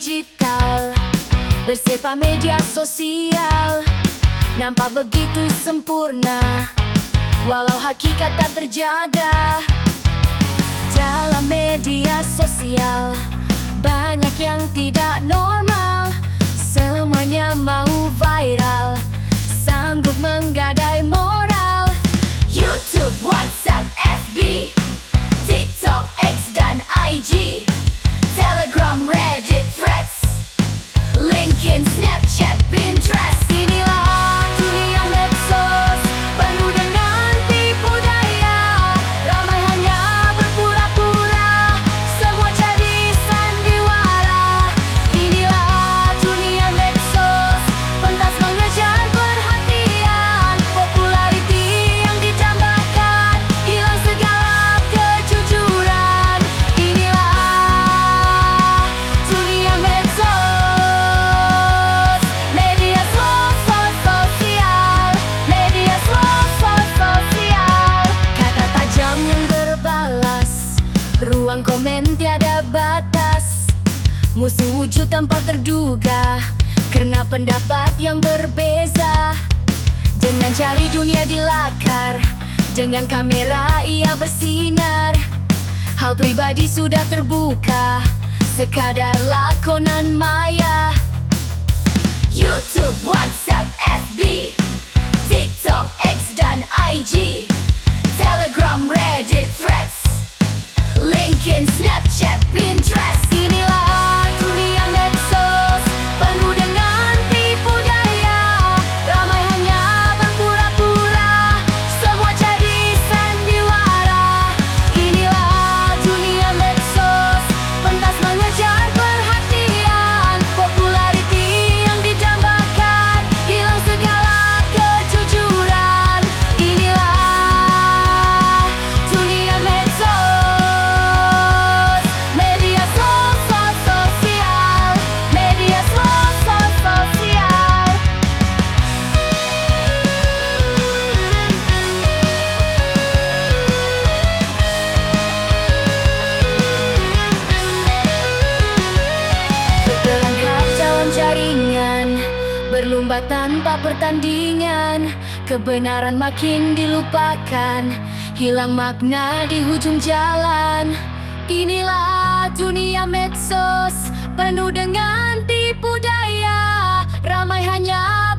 digital Bersifat media sosial Nampak begitu sempurna Walau hakikat tak terjaga. Dalam media sosial Banyak Musuh wujud tanpa terduga Karena pendapat yang berbeza. Jangan cari dunia di lakar Dengan kamera ia bersinar. Hal pribadi sudah terbuka Sekadar lakonan maya. YouTube, WhatsApp, Berlomba tanpa pertandingan Kebenaran makin dilupakan. Hilang makna di ujung jalan. Inilah dunia medsos Penuh dengan tipu daya. Ramai hanya